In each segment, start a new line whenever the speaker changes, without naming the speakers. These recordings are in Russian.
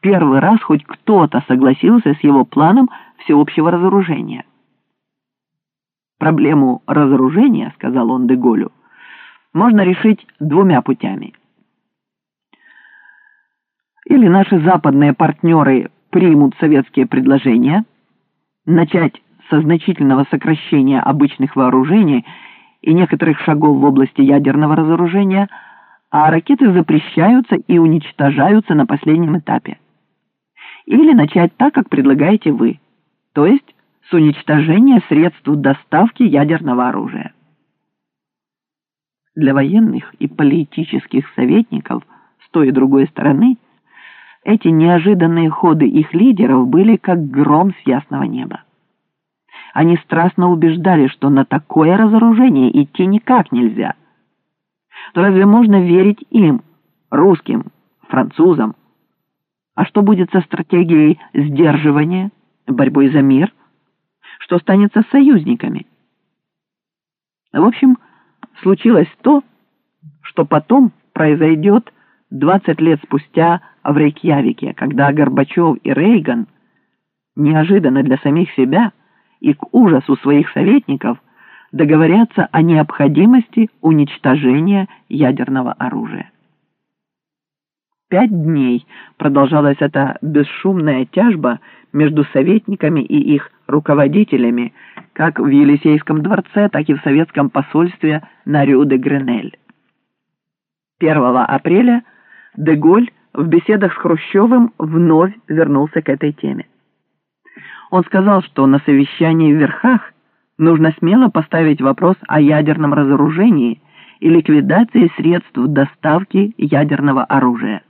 первый раз хоть кто-то согласился с его планом всеобщего разоружения. «Проблему разоружения, — сказал он Деголю, — можно решить двумя путями. Или наши западные партнеры примут советские предложения, начать со значительного сокращения обычных вооружений и некоторых шагов в области ядерного разоружения, а ракеты запрещаются и уничтожаются на последнем этапе. Или начать так, как предлагаете вы, то есть с уничтожения средств доставки ядерного оружия. Для военных и политических советников с той и другой стороны эти неожиданные ходы их лидеров были как гром с ясного неба. Они страстно убеждали, что на такое разоружение идти никак нельзя. Но разве можно верить им, русским, французам? А что будет со стратегией сдерживания, борьбой за мир? Что станет с союзниками? В общем, случилось то, что потом произойдет 20 лет спустя в Рейкьявике, когда Горбачев и Рейган неожиданно для самих себя – и к ужасу своих советников договорятся о необходимости уничтожения ядерного оружия. Пять дней продолжалась эта бесшумная тяжба между советниками и их руководителями, как в Елисейском дворце, так и в советском посольстве на Рю-де-Гренель. 1 апреля Деголь в беседах с Хрущевым вновь вернулся к этой теме. Он сказал, что на совещании в Верхах нужно смело поставить вопрос о ядерном разоружении и ликвидации средств доставки ядерного оружия,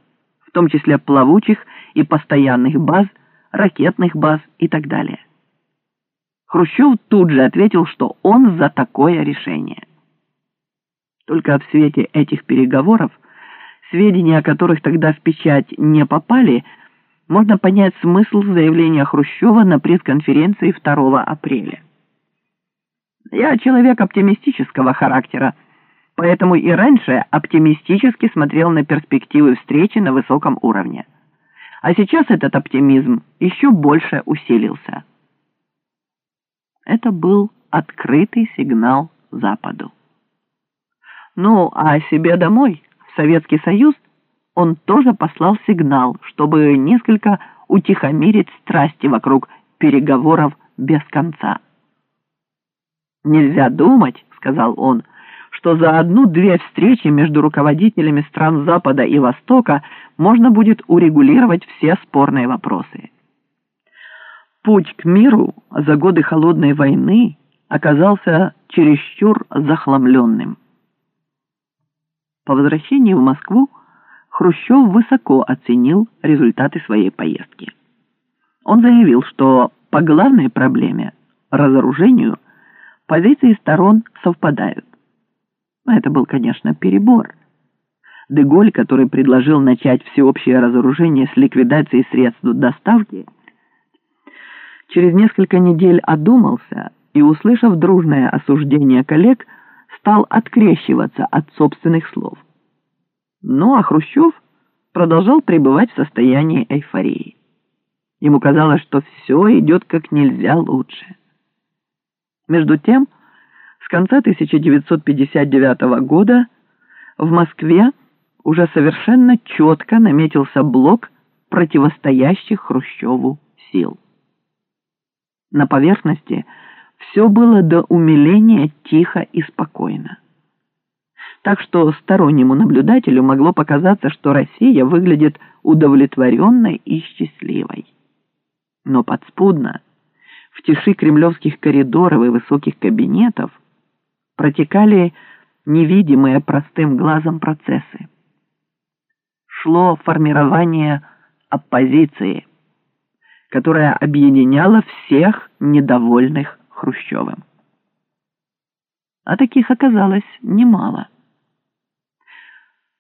в том числе плавучих и постоянных баз, ракетных баз и так далее. Хрущев тут же ответил, что он за такое решение. Только в свете этих переговоров, сведения о которых тогда в печать не попали, можно понять смысл заявления Хрущева на пресс-конференции 2 апреля. «Я человек оптимистического характера, поэтому и раньше оптимистически смотрел на перспективы встречи на высоком уровне. А сейчас этот оптимизм еще больше усилился». Это был открытый сигнал Западу. Ну, а себе домой, в Советский Союз – он тоже послал сигнал, чтобы несколько утихомирить страсти вокруг переговоров без конца. «Нельзя думать», — сказал он, — «что за одну-две встречи между руководителями стран Запада и Востока можно будет урегулировать все спорные вопросы». Путь к миру за годы Холодной войны оказался чересчур захламленным. По возвращении в Москву Хрущев высоко оценил результаты своей поездки. Он заявил, что по главной проблеме – разоружению – позиции сторон совпадают. Это был, конечно, перебор. Деголь, который предложил начать всеобщее разоружение с ликвидацией средств доставки, через несколько недель одумался и, услышав дружное осуждение коллег, стал открещиваться от собственных слов. Ну а Хрущев продолжал пребывать в состоянии эйфории. Ему казалось, что все идет как нельзя лучше. Между тем, конца 1959 года в Москве уже совершенно четко наметился блок противостоящих Хрущеву сил. На поверхности все было до умиления тихо и спокойно так что стороннему наблюдателю могло показаться, что Россия выглядит удовлетворенной и счастливой. Но подспудно, в тиши кремлевских коридоров и высоких кабинетов, протекали невидимые простым глазом процессы. Шло формирование оппозиции, которая объединяла всех недовольных Хрущевым. А таких оказалось немало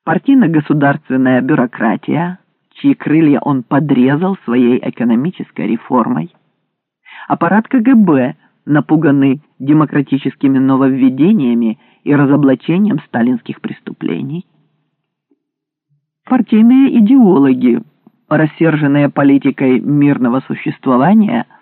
партийно-государственная бюрократия, чьи крылья он подрезал своей экономической реформой, аппарат КГБ, напуганный демократическими нововведениями и разоблачением сталинских преступлений, партийные идеологи, рассерженные политикой мирного существования –